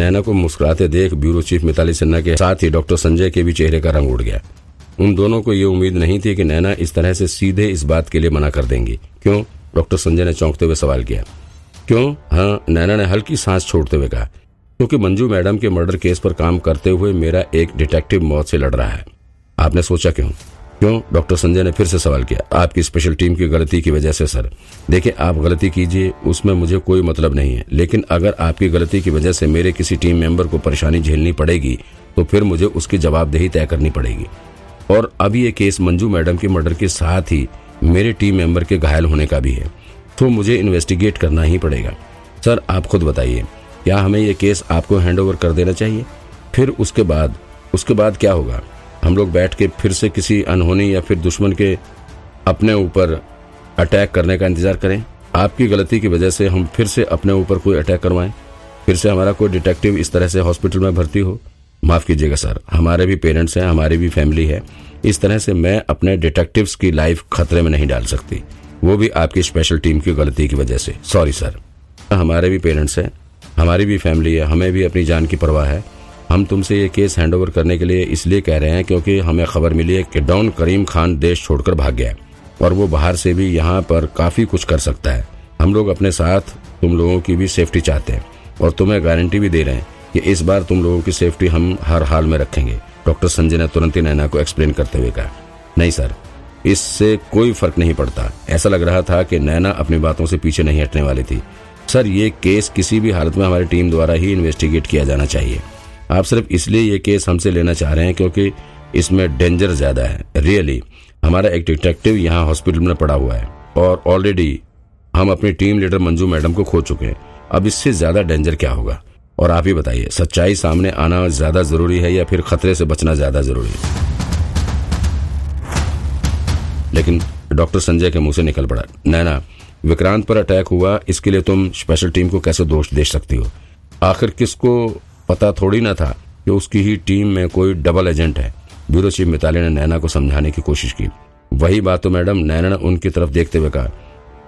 नैना को मुस्कुराते देख ब्यूरो चीफ मिताली सिन्हा के साथ ही डॉक्टर संजय के भी चेहरे का रंग उड़ गया। उन दोनों को ये उम्मीद नहीं थी कि नैना इस तरह से सीधे इस बात के लिए मना कर देंगी। क्यों? डॉक्टर संजय ने चौंकते हुए सवाल किया। क्यों? हाँ नैना ने हल्की सांस छोड़ते हुए कहा, क्योंकि मंजू मैडम के मर्डर केस पर काम करते हुए मेरा एक डिटेक्टिव मौत से लड़ रहा है। आपने सोचा क्यों? क्यों? डॉक्टर संजय ने फिर से सवाल किया। आपकी स्पेशल टीम की गलती की वजह से, सर। देखिए, आप गलती कीजिए, उसमें मुझे कोई मतलब नहीं है। लेकिन अगर आपकी गलती की वजह से मेरे किसी टीम मेंबर को परेशानी झेलनी पड़ेगी तो फिर मुझे उसकी जवाबदेही तय करनी पड़ेगी। और अब ये केस मंजू मैडम के मर्डर के साथ ही मेरे टीम मेंबर के घायल होने का भी है। तो मुझे इन्वेस्टिगेट करना ही पड़ेगा। सर, आप खुद बताइए, क्या हमें ये केस आपको हैंडओवर कर देना चाहिए? फिर उसके बाद उसके बाद क्या होगा? हम लोग बैठ के फिर से किसी अनहोनी या फिर दुश्मन के अपने ऊपर अटैक करने का इंतज़ार करें। आपकी गलती की वजह से हम फिर से अपने ऊपर कोई अटैक करवाएँ। फिर से हमारा कोई डिटेक्टिव इस तरह से हॉस्पिटल में भर्ती हो। माफ़ कीजिएगा सर, हमारे भी पेरेंट्स हैं, हमारी भी फैमिली है। इस तरह से मैं अपने डिटेक्टिव्स की लाइफ खतरे में नहीं डाल सकती। वो भी आपकी स्पेशल टीम की गलती की वजह से। सॉरी सर हमारे भी पेरेंट्स हैं, हमारी भी फैमिली है, हमें भी अपनी जान की परवाह है। हम तुमसे ये केस हैंडओवर करने के लिए इसलिए कह रहे हैं क्योंकि हमें खबर मिली है कि डॉन करीम खान देश छोड़कर भाग गया है और वो बाहर से भी यहाँ पर काफ़ी कुछ कर सकता है। हम लोग अपने साथ तुम लोगों की भी सेफ्टी चाहते हैं और तुम्हें गारंटी भी दे रहे हैं कि इस बार तुम लोगों की सेफ्टी हम हर हाल में रखेंगे। डॉक्टर संजय ने तुरंत ही नैना को एक्सप्लेन करते हुए कहा, नहीं सर, इससे कोई फ़र्क नहीं पड़ता। ऐसा लग रहा था कि नैना अपनी बातों से पीछे नहीं हटने वाली थी। सर, ये केस किसी भी हालत में हमारी टीम द्वारा ही इन्वेस्टिगेट किया जाना चाहिए। आप सिर्फ़ इसलिए ये केस हमसे लेना चाह रहे हैं क्योंकि इसमें डेंजर ज़्यादा है। रियली हमारा एक डिटेक्टिव यहाँ हॉस्पिटल में पड़ा हुआ है और ऑलरेडी हम अपनी टीम लीडर मंजू मैडम को खो चुके हैं। अब इससे ज़्यादा डेंजर क्या होगा? और आप ही बताइए, सच्चाई सामने आना ज़्यादा ज़रूरी है या फिर खतरे से बचना ज़्यादा ज़रूरी है? लेकिन डॉक्टर संजय के मुँह से निकल पड़ा, नैना, विक्रांत पर अटैक हुआ, इसके लिए तुम स्पेशल टीम को कैसे दोष दे सकती हो? आखिर किसको पता थोड़ी ना था कि उसकी ही टीम में कोई डबल एजेंट है। ब्यूरो चीफ मिताली ने नैना को समझाने की कोशिश की। वही बात तो मैडम नैना ने उनकी तरफ़ देखते हुए कहा।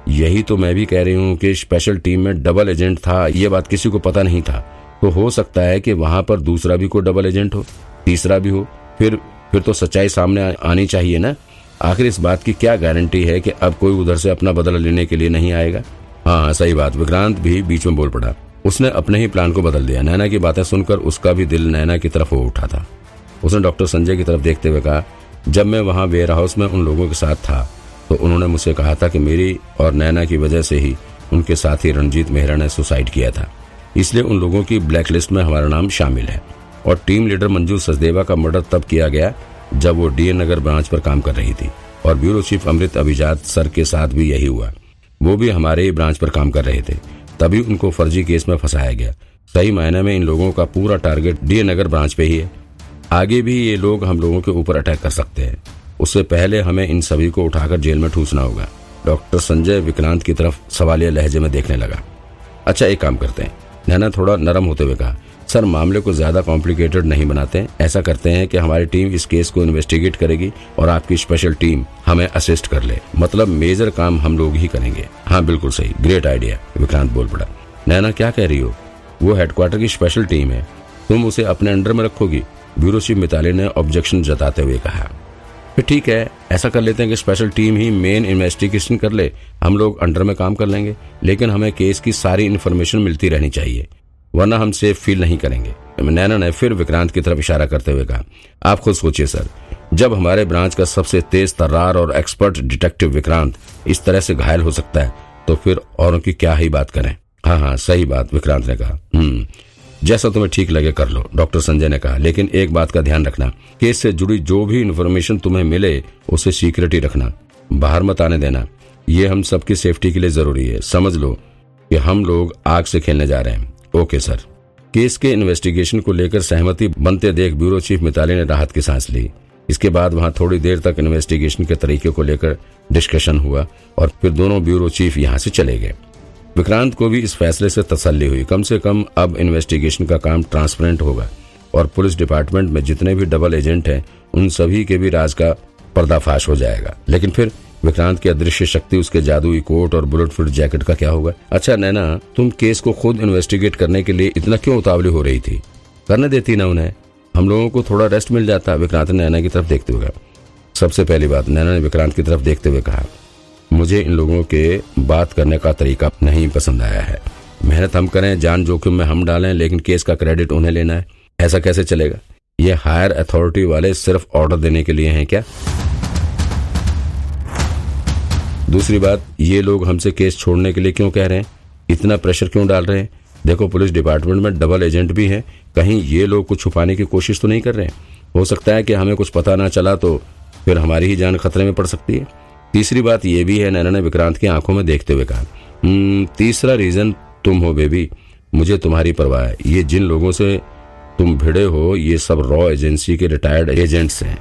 यही तो मैं भी कह रही हूँ कि स्पेशल टीम में डबल एजेंट था, ये बात किसी को पता नहीं था। तो हो सकता है कि वहाँ पर दूसरा भी कोई डबल एजेंट हो, तीसरा भी हो। फिर फिर तो सच्चाई सामने आनी चाहिए ना? आखिर इस बात की क्या गारंटी है कि अब कोई उधर से अपना बदला लेने के लिए नहीं आएगा? हाँ सही बात। विक्रांत भी बीच में बोल पड़ा। उसने अपने ही प्लान को बदल दिया। नैना की बातें सुनकर उसका भी दिल नैना की तरफ़ हो उठा था। उसने डॉक्टर संजय की तरफ़ देखते हुए कहा, जब मैं वहाँ वेयर हाउस में उन लोगों के साथ था तो उन्होंने मुझसे कहा था कि मेरी और नैना की वजह से ही उनके साथी रणजीत मेहरा ने सुसाइड किया था। इसलिए उन लोगों की ब्लैकलिस्ट में हमारा नाम शामिल है। और टीम लीडर मंजू सचदेवा का मर्डर तब किया गया, जब वो डीएन नगर ब्रांच पर काम कर रही थी। और ब्यूरो चीफ अमृत अभिजात सर के साथ भी यही हुआ। वो भी हमारे ही ब्रांच पर काम कर रहे थे। तभी उनको फर्जी केस में फंसाया गया। सही मायने में इन लोगों का पूरा टारगेट डीएन नगर ब्रांच पे ही है। आगे भी ये लोग हम लोगों के ऊपर अटैक कर सकते हैं। उससे पहले हमें इन सभी को उठाकर जेल में ठूसना होगा। डॉक्टर संजय विक्रांत की तरफ़ सवालिया लहजे में देखने लगा। अच्छा एक काम करते हैं। नैना थोड़ा नरम होते हुए कहा, सर, मामले को ज़्यादा कॉम्प्लिकेटेड नहीं बनाते ऐसा करते हैं कि हमारी टीम इस केस को इन्वेस्टिगेट करेगी और आपकी स्पेशल टीम हमें असिस्ट कर ले। मतलब मेजर काम हम लोग ही करेंगे। हाँ बिल्कुल सही। ग्रेट आइडिया विक्रांत बोल पड़ा। नैना, क्या कह रही हो? वो हेडक्वार्टर की स्पेशल टीम है। तुम उसे अपने अंडर में रखोगी। ब्यूरो चीफ मिताली ने ऑब्जेक्शन जताते हुए कहा। फिर ठीक है, ऐसा कर लेते हैं कि स्पेशल टीम ही मेन इन्वेस्टिगेशन कर ले, हम लोग अंडर में काम कर लेंगे, लेकिन हमें केस की सारी इन्फॉर्मेशन मिलती रहनी चाहिए, वरना हम सेफ़ फील नहीं करेंगे। नैना ने फिर विक्रांत की तरफ़ इशारा करते हुए कहा, आप खुद सोचिए सर, जब हमारे ब्रांच का सबसे तेज तर्रार और एक्सपर्ट डिटेक्टिव विक्रांत इस तरह से घायल हो सकता है तो फिर औरों की क्या ही बात करें? हाँ हाँ सही बात, विक्रांत ने कहा। हम्म जैसा तुम्हें ठीक लगे कर लो, डॉक्टर संजय ने कहा। लेकिन एक बात का ध्यान रखना केस से जुड़ी जो भी इन्फॉर्मेशन तुम्हें मिले, उसे सीक्रेट ही रखना। बाहर मत आने देना। ये हम सबकी सेफ्टी के लिए ज़रूरी है। समझ लो कि हम लोग आग से खेलने जा रहे हैं। ओके सर केस के इन्वेस्टिगेशन को लेकर सहमति बनते देख ब्यूरो चीफ मिताली ने राहत की सांस ली। इसके बाद वहाँ थोड़ी देर तक इन्वेस्टिगेशन के तरीके को लेकर डिस्कशन हुआ और फिर दोनों ब्यूरो चीफ यहाँ से चले गए। विक्रांत को भी इस फैसले से तसल्ली हुई। कम से कम अब इन्वेस्टिगेशन का काम ट्रांसपेरेंट होगा और पुलिस डिपार्टमेंट में जितने भी डबल एजेंट हैं, उन सभी के भी राज का पर्दाफाश हो जाएगा। लेकिन फिर विक्रांत की अदृश्य शक्ति, उसके जादुई कोट और बुलेट प्रूफ जैकेट का क्या होगा? अच्छा नैना, तुम केस को खुद इन्वेस्टिगेट करने के लिए इतना क्यों उतावली हो रही थी? करने देती ना उन्हें। हम लोगों को थोड़ा रेस्ट मिल जाता, विक्रांत ने नैना की तरफ़ देखते हुए सबसे पहली बात, नैना ने विक्रांत की तरफ़ देखते हुए कहा मुझे इन लोगों के बात करने का तरीका नहीं पसंद आया है। मेहनत हम करें, जान जोखिम में हम डालें, लेकिन केस का क्रेडिट उन्हें लेना है। ऐसा कैसे चलेगा? ये हायर अथॉरिटी वाले सिर्फ़ ऑर्डर देने के लिए हैं क्या? दूसरी बात, ये लोग हमसे केस छोड़ने के लिए क्यों कह रहे हैं? इतना प्रेशर क्यों डाल रहे हैं? देखो, पुलिस डिपार्टमेंट में डबल एजेंट भी हैं। कहीं ये लोग कुछ छुपाने की कोशिश तो नहीं कर रहे हैं? हो सकता है कि हमें कुछ पता ना चला तो फिर हमारी ही जान खतरे में पड़ सकती है। तीसरी बात यह भी है नैना ने विक्रांत की आँखों में देखते हुए कहा हम्म, तीसरा रीजन तुम हो बेबी मुझे तुम्हारी परवाह है। ये जिन लोगों से तुम भिड़े हो ये सब रॉ एजेंसी के रिटायर्ड एजेंट्स हैं।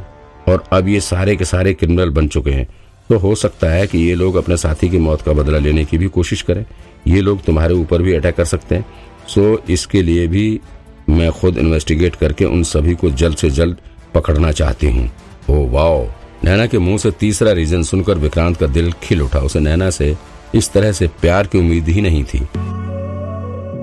और अब ये सारे के सारे क्रिमिनल बन चुके हैं। तो हो सकता है कि ये लोग अपने साथी की मौत का बदला लेने की भी कोशिश करें। ये लोग तुम्हारे ऊपर भी अटैक कर सकते हैं। सो इसके लिए भी मैं खुद इन्वेस्टिगेट करके उन सभी को जल्द से जल्द पकड़ना चाहती हूँ। ओ वाओ नैना के मुँह से तीसरा रीजन सुनकर विक्रांत का दिल खिल उठा। उसे नैना से इस तरह से प्यार की उम्मीद ही नहीं थी।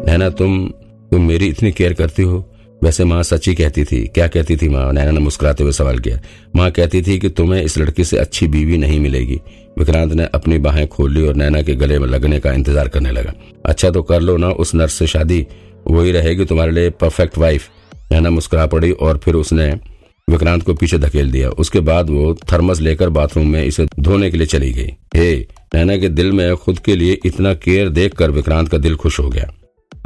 नैना, तुम तुम मेरी इतनी केयर करती हो? वैसे माँ सच्ची कहती थी। क्या कहती थी माँ? नैना ने मुस्कुराते हुए सवाल किया। माँ कहती थी कि तुम्हें इस लड़की से अच्छी बीवी नहीं मिलेगी। विक्रांत ने अपनी बाहें खोल ली और नैना के गले में लगने का इंतज़ार करने लगा। अच्छा तो कर लो ना, उस नर्स से शादी। वही रहेगी तुम्हारे लिए परफेक्ट वाइफ नैना मुस्कुरा पड़ी और फिर उसने विक्रांत को पीछे धकेल दिया। उसके बाद वो थर्मस लेकर बाथरूम में इसे धोने के लिए चली गई। हे, नैना के दिल में खुद के लिए इतना केयर देखकर विक्रांत का दिल खुश हो गया।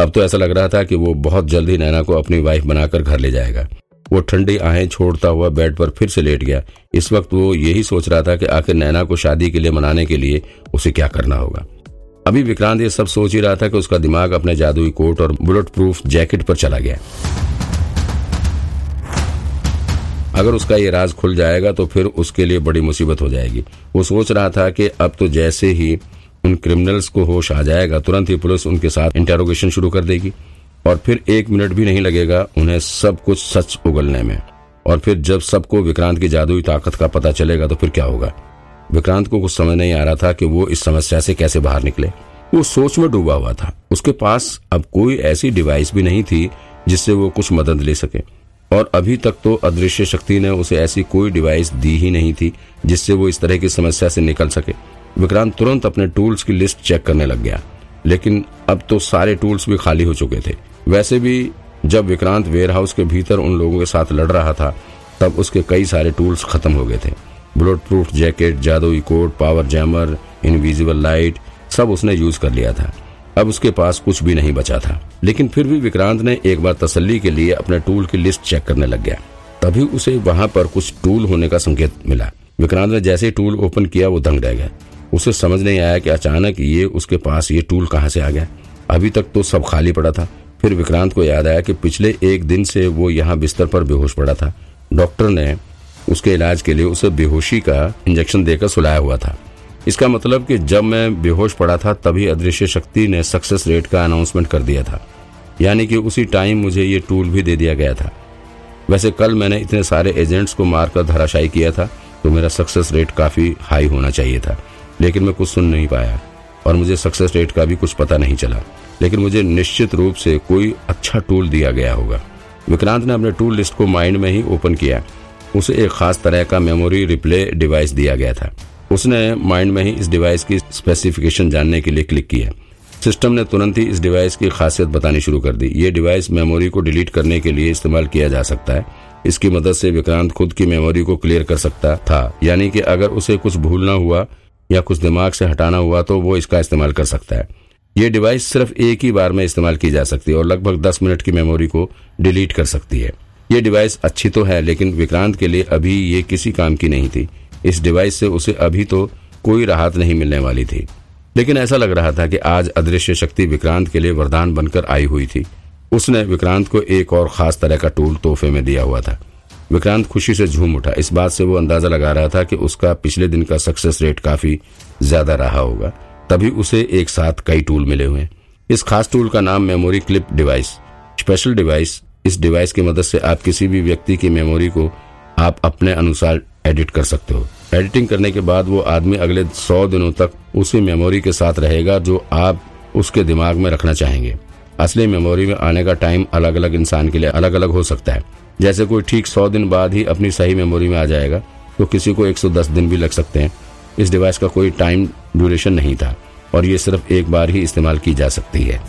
अब तो ऐसा लग रहा था कि वो बहुत जल्द ही नैना को अपनी वाइफ बनाकर घर ले जाएगा। वो ठंडी आहें छोड़ता हुआ बेड पर फिर से लेट गया। इस वक्त वो यही सोच रहा था कि आखिर नैना को शादी के लिए मनाने के लिए उसे क्या करना होगा। अभी विक्रांत ये सब सोच ही रहा था कि उसका दिमाग अपने जादुई कोट और बुलेट प्रूफ जैकेट पर चला गया। अगर उसका ये राज खुल जाएगा तो फिर उसके लिए बड़ी मुसीबत हो जाएगी। वो सोच रहा था कि अब तो जैसे ही उन क्रिमिनल्स को होश आ जाएगा, तुरंत ही पुलिस उनके साथ इंटेरोगेशन शुरू कर देगी और फिर एक मिनट भी नहीं लगेगा उन्हें सब कुछ सच उगलने में। और फिर जब सबको विक्रांत की जादुई ताकत का पता चलेगा तो फिर क्या होगा? विक्रांत को कुछ समझ नहीं आ रहा था कि वो इस समस्या से कैसे बाहर निकले। वो सोच में डूबा हुआ था। उसके पास अब कोई ऐसी डिवाइस भी नहीं थी जिससे वो कुछ मदद ले सके। और अभी तक तो अदृश्य शक्ति ने उसे ऐसी कोई डिवाइस दी ही नहीं थी, जिससे वो इस तरह की समस्या से निकल सके। विक्रांत तुरंत अपने टूल्स की लिस्ट चेक करने लग गया। लेकिन अब तो सारे टूल्स भी खाली हो चुके थे। वैसे भी जब विक्रांत वेयरहाउस के भीतर उन लोगों के साथ लड़ रहा था, तब उसके कई सारे टूल्स खत्म हो गए थे। बुलेट प्रूफ जैकेट जादुई coat power jammer invisible light सब उसने यूज़ कर लिया था। अब उसके पास कुछ भी नहीं बचा था। लेकिन फिर भी विक्रांत ने एक बार तसल्ली के लिए अपने टूल की लिस्ट चेक करने लग गया। तभी उसे वहाँ पर कुछ टूल होने का संकेत मिला। विक्रांत ने जैसे ही टूल ओपन किया, वो दंग रह गया। उसे समझ नहीं आया कि अचानक ये उसके पास ये टूल कहाँ से आ गया। अभी तक तो सब खाली पड़ा था। फिर विक्रांत को याद आया कि पिछले एक दिन से वो यहाँ बिस्तर पर बेहोश पड़ा था। डॉक्टर ने उसके इलाज के लिए उसे बेहोशी का इंजेक्शन देकर सुलाया हुआ था। इसका मतलब कि जब मैं बेहोश पड़ा था, तभी अदृश्य शक्ति ने सक्सेस रेट का अनाउंसमेंट कर दिया था। यानी कि उसी टाइम मुझे ये टूल भी दे दिया गया था। वैसे कल मैंने इतने सारे एजेंट्स को मारकर धराशायी किया था तो मेरा सक्सेस रेट काफ़ी हाई होना चाहिए था। लेकिन मैं कुछ सुन नहीं पाया, और मुझे सक्सेस रेट का भी कुछ पता नहीं चला। लेकिन मुझे निश्चित रूप से कोई अच्छा टूल दिया गया होगा। विक्रांत ने अपने टूल लिस्ट को माइंड में ही ओपन किया। उसे एक खास तरह का मेमोरी रिप्ले डिवाइस दिया गया था। उसने माइंड में ही इस डिवाइस की स्पेसिफिकेशन जानने के लिए क्लिक किया सिस्टम ने तुरंत ही इस डिवाइस की खासियत बतानी शुरू कर दी। ये डिवाइस मेमोरी को डिलीट करने के लिए इस्तेमाल किया जा सकता है। इसकी मदद से विक्रांत खुद की मेमोरी को क्लियर कर सकता था। यानी कि अगर उसे कुछ भूलना हुआ या कुछ दिमाग से हटाना हुआ तो वो इसका इस्तेमाल कर सकता है। ये डिवाइस सिर्फ़ एक ही बार में इस्तेमाल की जा सकती है और लगभग दस मिनट की मेमोरी को डिलीट कर सकती है। ये डिवाइस अच्छी तो है, लेकिन विक्रांत के लिए अभी ये किसी काम की नहीं थी। इस डिवाइस से उसे अभी तो कोई राहत नहीं मिलने वाली थी। लेकिन ऐसा लग रहा था कि आज अदृश्य शक्ति विक्रांत के लिए वरदान बनकर आई हुई थी। उसने विक्रांत को एक और खास तरह का टूल तोहफे में दिया हुआ था। विक्रांत खुशी से झूम उठा। इस बात से वो अंदाज़ा लगा रहा था कि उसका पिछले दिन का सक्सेस रेट काफ़ी ज़्यादा रहा होगा। तभी उसे एक साथ कई टूल मिले हुए। इस खास टूल का नाम memory clip device. Special device. इस डिवाइस की मदद से आप किसी भी व्यक्ति की मेमोरी को आप अपने अनुसार एडिट कर सकते हो। एडिटिंग करने के बाद वो आदमी अगले सौ दिनों तक उसी मेमोरी के साथ रहेगा जो आप उसके दिमाग में रखना चाहेंगे। असली मेमोरी में आने का टाइम अलग अलग इंसान के लिए अलग अलग हो सकता है। जैसे कोई ठीक सौ दिन बाद ही अपनी सही मेमोरी में आ जाएगा तो किसी को 110 दिन भी लग सकते हैं। इस डिवाइस का कोई टाइम ड्यूरेशन नहीं था, और ये सिर्फ़ एक बार ही इस्तेमाल की जा सकती है।